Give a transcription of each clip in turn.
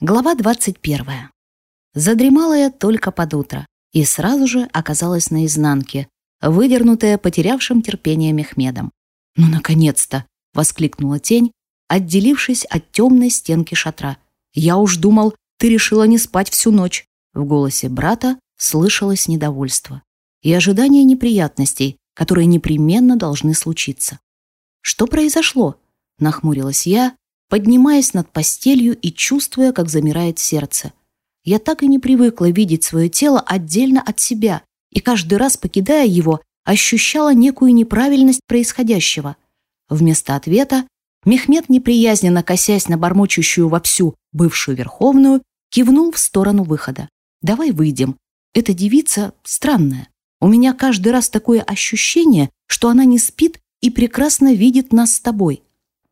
Глава 21. Задремала я только под утро и сразу же оказалась на изнанке, выдернутая потерявшим терпение Мехмедом. «Ну, наконец-то!» — воскликнула тень, отделившись от темной стенки шатра. «Я уж думал, ты решила не спать всю ночь!» В голосе брата слышалось недовольство и ожидание неприятностей, которые непременно должны случиться. «Что произошло?» — нахмурилась я, поднимаясь над постелью и чувствуя, как замирает сердце. Я так и не привыкла видеть свое тело отдельно от себя, и каждый раз, покидая его, ощущала некую неправильность происходящего. Вместо ответа Мехмед, неприязненно косясь на бормочущую вовсю бывшую Верховную, кивнул в сторону выхода. «Давай выйдем. Эта девица странная. У меня каждый раз такое ощущение, что она не спит и прекрасно видит нас с тобой».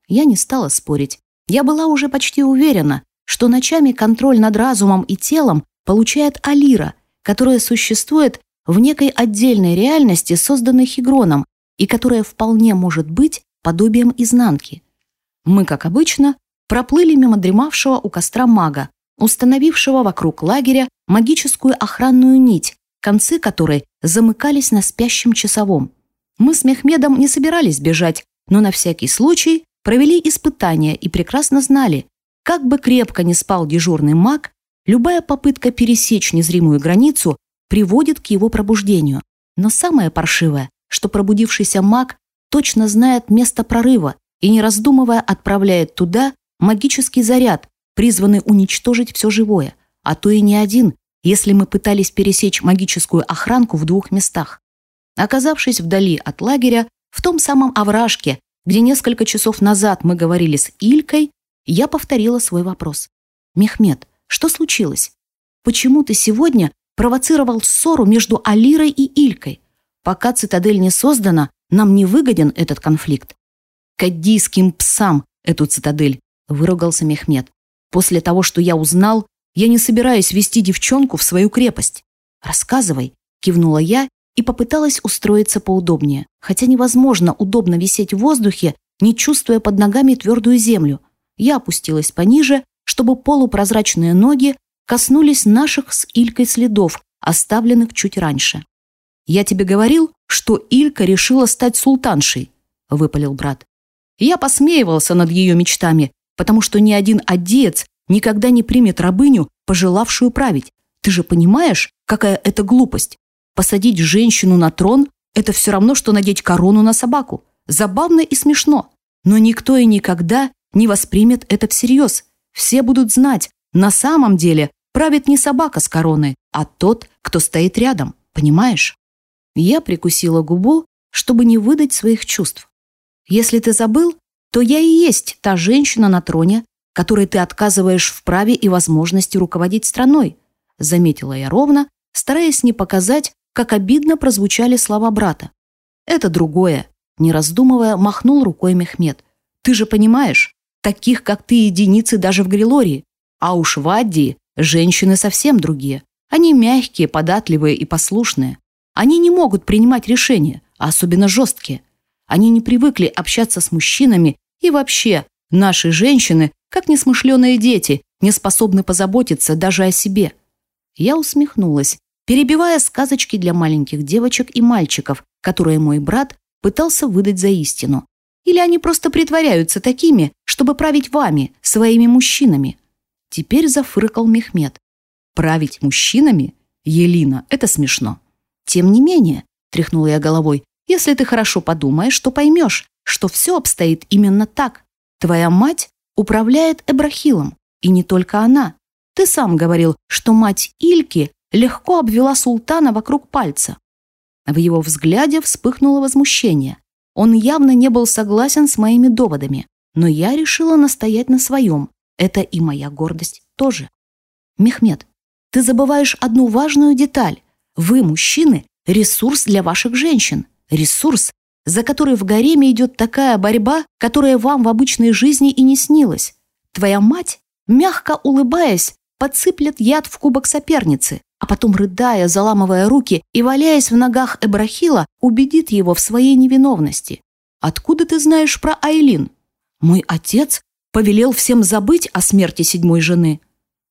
Я не стала спорить. Я была уже почти уверена, что ночами контроль над разумом и телом получает Алира, которая существует в некой отдельной реальности, созданной Хигроном, и которая вполне может быть подобием изнанки. Мы, как обычно, проплыли мимо дремавшего у костра мага, установившего вокруг лагеря магическую охранную нить, концы которой замыкались на спящем часовом. Мы с Мехмедом не собирались бежать, но на всякий случай провели испытания и прекрасно знали, как бы крепко не спал дежурный маг, любая попытка пересечь незримую границу приводит к его пробуждению. Но самое паршивое, что пробудившийся маг точно знает место прорыва и, не раздумывая, отправляет туда магический заряд, призванный уничтожить все живое, а то и не один, если мы пытались пересечь магическую охранку в двух местах. Оказавшись вдали от лагеря, в том самом овражке, где несколько часов назад мы говорили с Илькой, я повторила свой вопрос. «Мехмед, что случилось? Почему ты сегодня провоцировал ссору между Алирой и Илькой? Пока цитадель не создана, нам не выгоден этот конфликт». «Каддийским псам эту цитадель», — выругался Мехмед. «После того, что я узнал, я не собираюсь вести девчонку в свою крепость». «Рассказывай», — кивнула я и попыталась устроиться поудобнее, хотя невозможно удобно висеть в воздухе, не чувствуя под ногами твердую землю. Я опустилась пониже, чтобы полупрозрачные ноги коснулись наших с Илькой следов, оставленных чуть раньше. «Я тебе говорил, что Илька решила стать султаншей», — выпалил брат. Я посмеивался над ее мечтами, потому что ни один адеец никогда не примет рабыню, пожелавшую править. Ты же понимаешь, какая это глупость? Посадить женщину на трон – это все равно, что надеть корону на собаку. Забавно и смешно. Но никто и никогда не воспримет это всерьез. Все будут знать, на самом деле правит не собака с короной, а тот, кто стоит рядом. Понимаешь? Я прикусила губу, чтобы не выдать своих чувств. Если ты забыл, то я и есть та женщина на троне, которой ты отказываешь в праве и возможности руководить страной, заметила я ровно, стараясь не показать, как обидно прозвучали слова брата. «Это другое», — не раздумывая, махнул рукой Мехмед. «Ты же понимаешь, таких, как ты, единицы даже в Грилории. А уж в Аддии женщины совсем другие. Они мягкие, податливые и послушные. Они не могут принимать решения, а особенно жесткие. Они не привыкли общаться с мужчинами и вообще наши женщины, как несмышленые дети, не способны позаботиться даже о себе». Я усмехнулась, перебивая сказочки для маленьких девочек и мальчиков, которые мой брат пытался выдать за истину. Или они просто притворяются такими, чтобы править вами, своими мужчинами? Теперь зафыркал Мехмед. Править мужчинами? Елина, это смешно. Тем не менее, тряхнула я головой, если ты хорошо подумаешь, то поймешь, что все обстоит именно так. Твоя мать управляет Эбрахилом, и не только она. Ты сам говорил, что мать Ильки легко обвела султана вокруг пальца. В его взгляде вспыхнуло возмущение. Он явно не был согласен с моими доводами, но я решила настоять на своем. Это и моя гордость тоже. Мехмед, ты забываешь одну важную деталь. Вы, мужчины, ресурс для ваших женщин. Ресурс, за который в гареме идет такая борьба, которая вам в обычной жизни и не снилась. Твоя мать, мягко улыбаясь, подсыплет яд в кубок соперницы, а потом, рыдая, заламывая руки и валяясь в ногах Эбрахила, убедит его в своей невиновности. «Откуда ты знаешь про Айлин?» «Мой отец повелел всем забыть о смерти седьмой жены».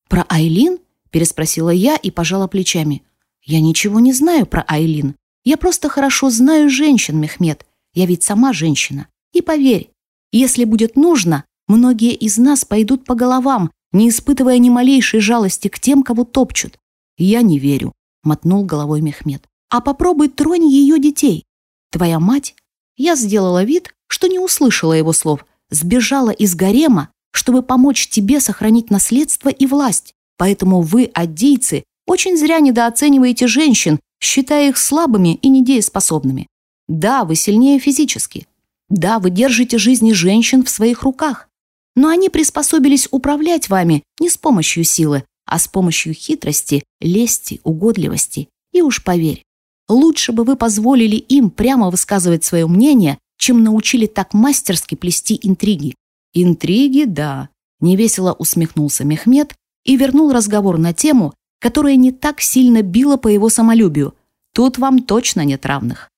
«Про Айлин?» – переспросила я и пожала плечами. «Я ничего не знаю про Айлин. Я просто хорошо знаю женщин, Мехмед. Я ведь сама женщина. И поверь, если будет нужно, многие из нас пойдут по головам, не испытывая ни малейшей жалости к тем, кого топчут. Я не верю, мотнул головой Мехмед. А попробуй тронь ее детей. Твоя мать? Я сделала вид, что не услышала его слов, сбежала из гарема, чтобы помочь тебе сохранить наследство и власть. Поэтому вы, аддейцы, очень зря недооцениваете женщин, считая их слабыми и недееспособными. Да, вы сильнее физически. Да, вы держите жизни женщин в своих руках. Но они приспособились управлять вами не с помощью силы, а с помощью хитрости, лести, угодливости. И уж поверь, лучше бы вы позволили им прямо высказывать свое мнение, чем научили так мастерски плести интриги. Интриги, да, невесело усмехнулся Мехмед и вернул разговор на тему, которая не так сильно била по его самолюбию. Тут вам точно нет равных.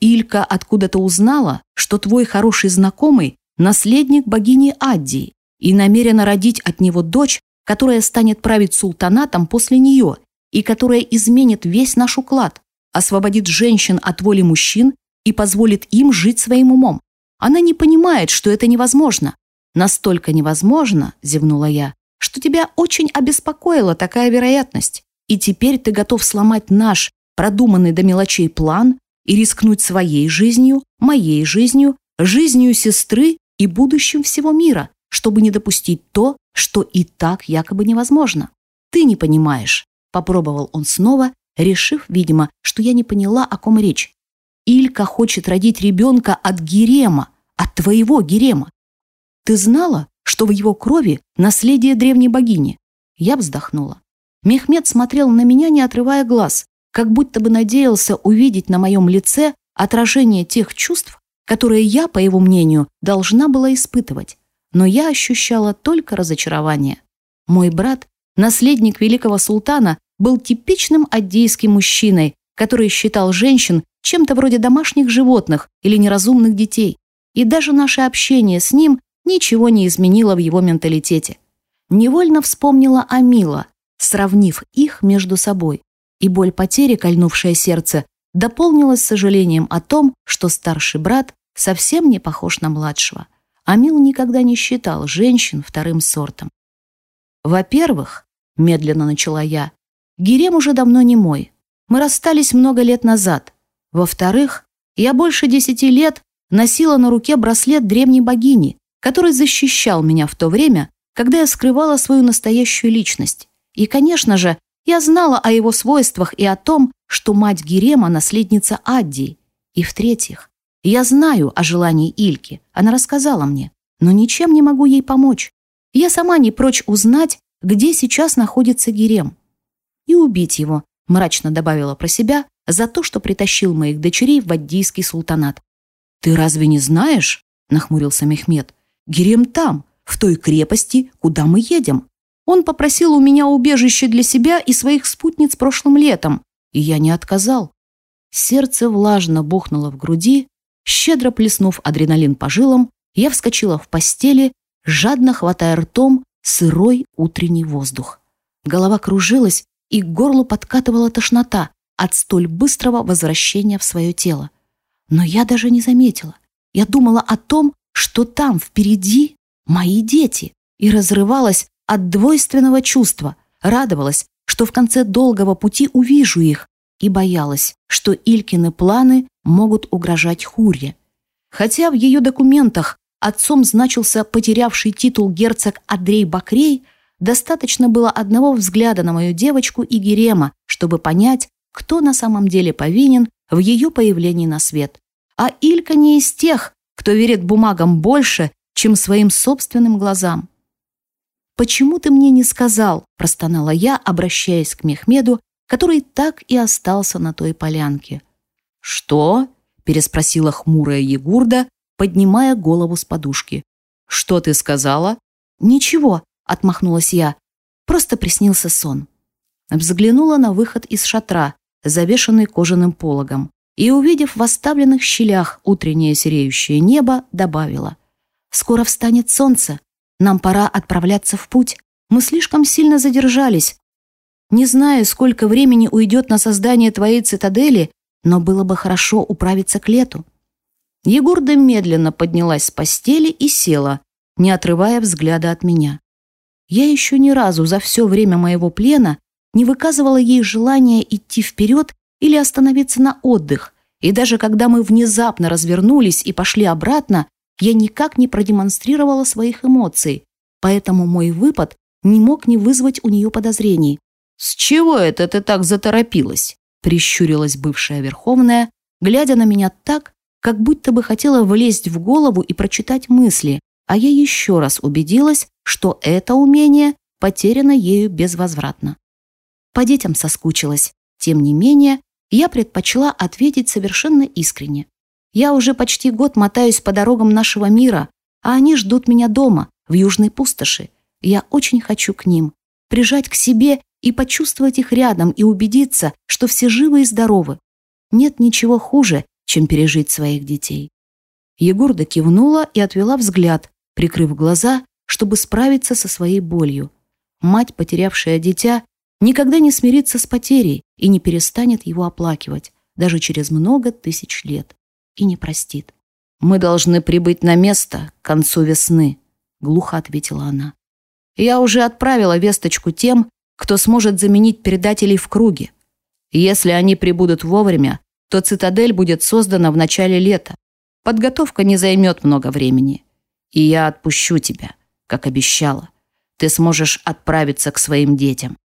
Илька откуда-то узнала, что твой хороший знакомый – наследник богини Аддии и намерена родить от него дочь, которая станет править султанатом после нее и которая изменит весь наш уклад, освободит женщин от воли мужчин и позволит им жить своим умом. Она не понимает, что это невозможно. Настолько невозможно, зевнула я, что тебя очень обеспокоила такая вероятность. И теперь ты готов сломать наш, продуманный до мелочей план и рискнуть своей жизнью, моей жизнью, жизнью сестры и будущим всего мира, чтобы не допустить то, что и так якобы невозможно. Ты не понимаешь, попробовал он снова, решив, видимо, что я не поняла, о ком речь. Илька хочет родить ребенка от Герема, от твоего Герема. Ты знала, что в его крови наследие древней богини? Я вздохнула. Мехмед смотрел на меня, не отрывая глаз, как будто бы надеялся увидеть на моем лице отражение тех чувств, которые я, по его мнению, должна была испытывать. Но я ощущала только разочарование. Мой брат, наследник великого султана, был типичным аддейским мужчиной, который считал женщин чем-то вроде домашних животных или неразумных детей. И даже наше общение с ним ничего не изменило в его менталитете. Невольно вспомнила Амила, сравнив их между собой и боль потери, кольнувшая сердце, дополнилась сожалением о том, что старший брат совсем не похож на младшего. Амил никогда не считал женщин вторым сортом. «Во-первых, — медленно начала я, — Герем уже давно не мой. Мы расстались много лет назад. Во-вторых, я больше десяти лет носила на руке браслет древней богини, который защищал меня в то время, когда я скрывала свою настоящую личность. И, конечно же, я знала о его свойствах и о том, что мать Герема – наследница Адди. И в-третьих, я знаю о желании Ильки, она рассказала мне, но ничем не могу ей помочь. Я сама не прочь узнать, где сейчас находится Герем. И убить его, мрачно добавила про себя, за то, что притащил моих дочерей в Аддийский султанат. «Ты разве не знаешь?» – нахмурился Мехмед. «Герем там, в той крепости, куда мы едем. Он попросил у меня убежище для себя и своих спутниц прошлым летом, и я не отказал. Сердце влажно бухнуло в груди, щедро плеснув адреналин по жилам, я вскочила в постели, жадно хватая ртом сырой утренний воздух. Голова кружилась, и к горлу подкатывала тошнота от столь быстрого возвращения в свое тело. Но я даже не заметила. Я думала о том, что там впереди мои дети, и разрывалась от двойственного чувства, радовалась, что в конце долгого пути увижу их, и боялась, что Илькины планы могут угрожать Хурье. Хотя в ее документах отцом значился потерявший титул герцог Андрей Бакрей, достаточно было одного взгляда на мою девочку и Герема, чтобы понять, кто на самом деле повинен в ее появлении на свет. А Илька не из тех, кто верит бумагам больше, чем своим собственным глазам. «Почему ты мне не сказал?» – простонала я, обращаясь к Мехмеду, который так и остался на той полянке. «Что?» – переспросила хмурая Егурда, поднимая голову с подушки. «Что ты сказала?» «Ничего», – отмахнулась я. «Просто приснился сон». Взглянула на выход из шатра, завешанный кожаным пологом, и, увидев в оставленных щелях утреннее сереющее небо, добавила. «Скоро встанет солнце, нам пора отправляться в путь. Мы слишком сильно задержались. Не знаю, сколько времени уйдет на создание твоей цитадели, но было бы хорошо управиться к лету». Егорда медленно поднялась с постели и села, не отрывая взгляда от меня. Я еще ни разу за все время моего плена не выказывала ей желания идти вперед или остановиться на отдых, и даже когда мы внезапно развернулись и пошли обратно, я никак не продемонстрировала своих эмоций, поэтому мой выпад не мог не вызвать у нее подозрений. «С чего это ты так заторопилась?» – прищурилась бывшая Верховная, глядя на меня так, как будто бы хотела влезть в голову и прочитать мысли, а я еще раз убедилась, что это умение потеряно ею безвозвратно. По детям соскучилась. Тем не менее, я предпочла ответить совершенно искренне. Я уже почти год мотаюсь по дорогам нашего мира, а они ждут меня дома, в Южной пустоши. Я очень хочу к ним, прижать к себе и почувствовать их рядом и убедиться, что все живы и здоровы. Нет ничего хуже, чем пережить своих детей. Егорда кивнула и отвела взгляд, прикрыв глаза, чтобы справиться со своей болью. Мать, потерявшая дитя, никогда не смирится с потерей и не перестанет его оплакивать, даже через много тысяч лет, и не простит. «Мы должны прибыть на место к концу весны», — глухо ответила она. «Я уже отправила весточку тем, кто сможет заменить предателей в круге. Если они прибудут вовремя, то цитадель будет создана в начале лета. Подготовка не займет много времени. И я отпущу тебя, как обещала. Ты сможешь отправиться к своим детям.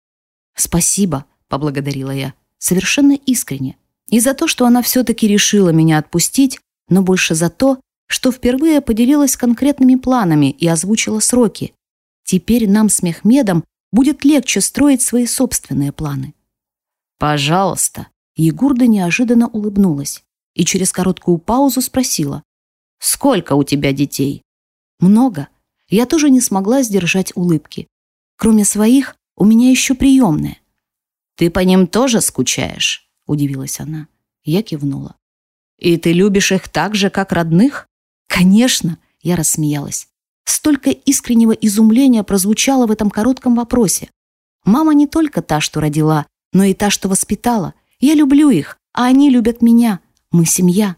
Спасибо, поблагодарила я, совершенно искренне. И за то, что она все-таки решила меня отпустить, но больше за то, что впервые поделилась конкретными планами и озвучила сроки. Теперь нам с Мехмедом будет легче строить свои собственные планы. «Пожалуйста», Егурда неожиданно улыбнулась и через короткую паузу спросила. «Сколько у тебя детей?» «Много». Я тоже не смогла сдержать улыбки. Кроме своих, у меня еще приемные. «Ты по ним тоже скучаешь?» – удивилась она. Я кивнула. «И ты любишь их так же, как родных?» «Конечно!» – я рассмеялась. Столько искреннего изумления прозвучало в этом коротком вопросе. Мама не только та, что родила, но и та, что воспитала. Я люблю их, а они любят меня. Мы семья».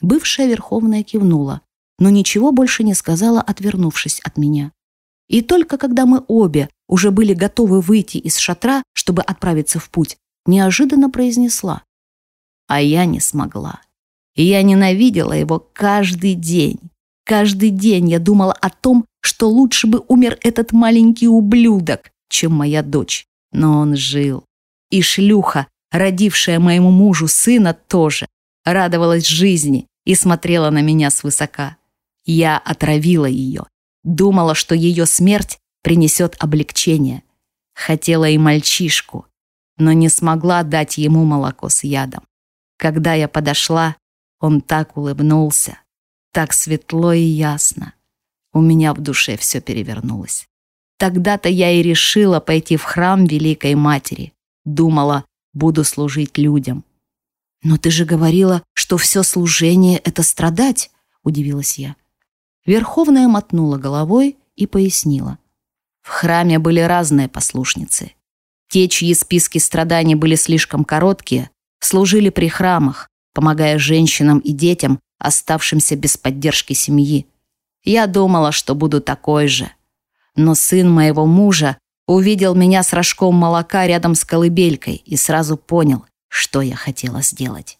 Бывшая Верховная кивнула, но ничего больше не сказала, отвернувшись от меня. И только когда мы обе уже были готовы выйти из шатра, чтобы отправиться в путь, неожиданно произнесла. А я не смогла. Я ненавидела его каждый день. Каждый день я думала о том, что лучше бы умер этот маленький ублюдок, чем моя дочь. Но он жил. И шлюха, родившая моему мужу сына, тоже радовалась жизни и смотрела на меня свысока. Я отравила ее, думала, что ее смерть принесет облегчение. Хотела и мальчишку, но не смогла дать ему молоко с ядом. Когда я подошла, он так улыбнулся, так светло и ясно. У меня в душе все перевернулось. Тогда-то я и решила пойти в храм Великой Матери. Думала, буду служить людям. «Но ты же говорила, что все служение — это страдать», — удивилась я. Верховная мотнула головой и пояснила. В храме были разные послушницы. Те, чьи списки страданий были слишком короткие, служили при храмах, помогая женщинам и детям, оставшимся без поддержки семьи. Я думала, что буду такой же. Но сын моего мужа увидел меня с рожком молока рядом с колыбелькой и сразу понял, что я хотела сделать.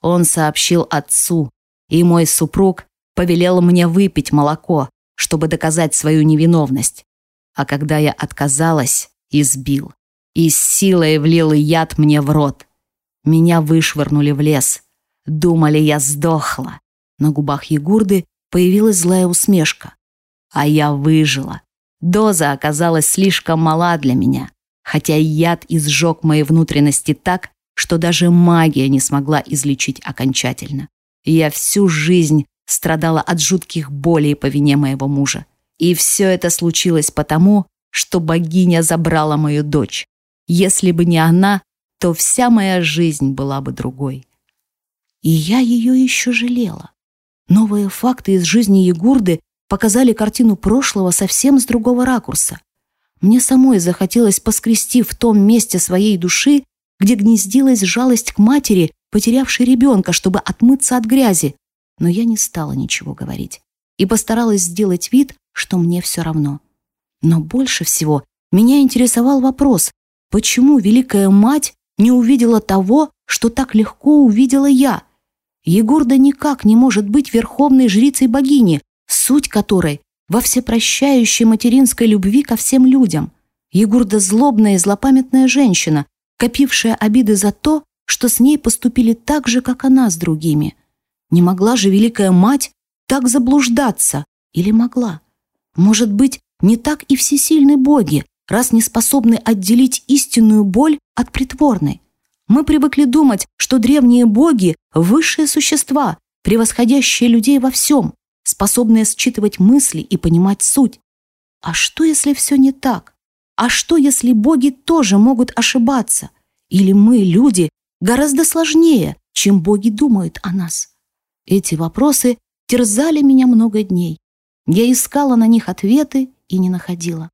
Он сообщил отцу, и мой супруг повелел мне выпить молоко, чтобы доказать свою невиновность. А когда я отказалась, избил. И с силой влил яд мне в рот. Меня вышвырнули в лес. Думали, я сдохла. На губах Егурды появилась злая усмешка. А я выжила. Доза оказалась слишком мала для меня, хотя яд изжег мои внутренности так, что даже магия не смогла излечить окончательно. Я всю жизнь страдала от жутких болей по вине моего мужа. И все это случилось потому, что богиня забрала мою дочь. Если бы не она, то вся моя жизнь была бы другой. И я ее еще жалела. Новые факты из жизни Егурды показали картину прошлого совсем с другого ракурса. Мне самой захотелось поскрести в том месте своей души, где гнездилась жалость к матери, потерявшей ребенка, чтобы отмыться от грязи. Но я не стала ничего говорить и постаралась сделать вид, что мне все равно. Но больше всего меня интересовал вопрос, почему Великая Мать не увидела того, что так легко увидела я? Егорда никак не может быть верховной жрицей богини, суть которой во всепрощающей материнской любви ко всем людям. Егурда злобная и злопамятная женщина, копившая обиды за то, что с ней поступили так же, как она с другими. Не могла же Великая Мать так заблуждаться? Или могла? Может быть, не так и всесильны боги, раз не способны отделить истинную боль от притворной. Мы привыкли думать, что древние боги – высшие существа, превосходящие людей во всем, способные считывать мысли и понимать суть. А что, если все не так? А что, если боги тоже могут ошибаться? Или мы, люди, гораздо сложнее, чем боги думают о нас? Эти вопросы терзали меня много дней. Я искала на них ответы и не находила.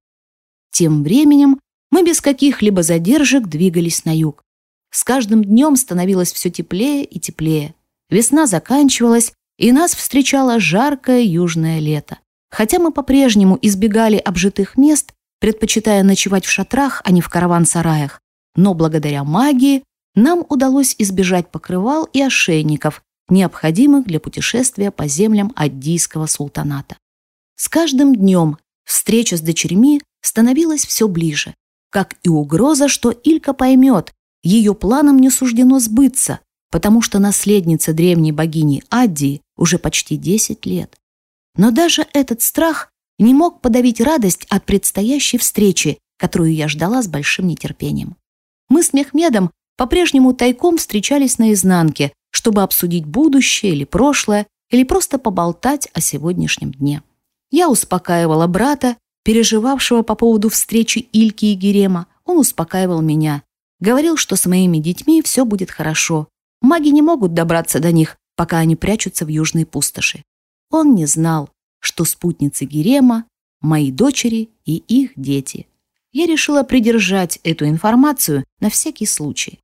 Тем временем мы без каких-либо задержек двигались на юг. С каждым днем становилось все теплее и теплее. Весна заканчивалась, и нас встречало жаркое южное лето. Хотя мы по-прежнему избегали обжитых мест, предпочитая ночевать в шатрах, а не в караван-сараях, но благодаря магии нам удалось избежать покрывал и ошейников, необходимых для путешествия по землям Аддийского султаната. С каждым днем встреча с дочерьми становилась все ближе, как и угроза, что Илька поймет, ее планам не суждено сбыться, потому что наследница древней богини Аддии уже почти 10 лет. Но даже этот страх не мог подавить радость от предстоящей встречи, которую я ждала с большим нетерпением. Мы с Мехмедом по-прежнему тайком встречались наизнанке, чтобы обсудить будущее или прошлое, или просто поболтать о сегодняшнем дне. Я успокаивала брата, переживавшего по поводу встречи Ильки и Герема. Он успокаивал меня. Говорил, что с моими детьми все будет хорошо, Маги не могут добраться до них, пока они прячутся в южной пустоши. Он не знал, что спутницы Герема – мои дочери и их дети. Я решила придержать эту информацию на всякий случай.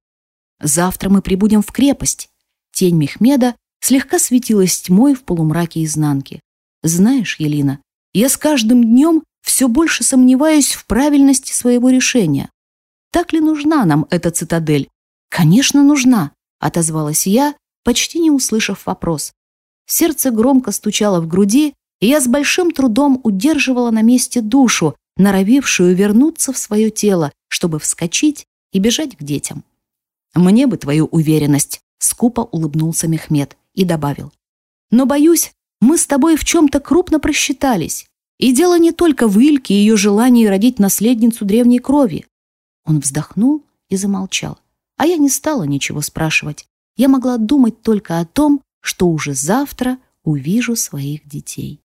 Завтра мы прибудем в крепость. Тень Мехмеда слегка светилась тьмой в полумраке изнанки. Знаешь, Елина, я с каждым днем все больше сомневаюсь в правильности своего решения. Так ли нужна нам эта цитадель? Конечно, нужна отозвалась я, почти не услышав вопрос. Сердце громко стучало в груди, и я с большим трудом удерживала на месте душу, норовившую вернуться в свое тело, чтобы вскочить и бежать к детям. «Мне бы твою уверенность», — скупо улыбнулся Мехмед и добавил. «Но, боюсь, мы с тобой в чем-то крупно просчитались. И дело не только в Ильке и ее желании родить наследницу древней крови». Он вздохнул и замолчал. А я не стала ничего спрашивать. Я могла думать только о том, что уже завтра увижу своих детей.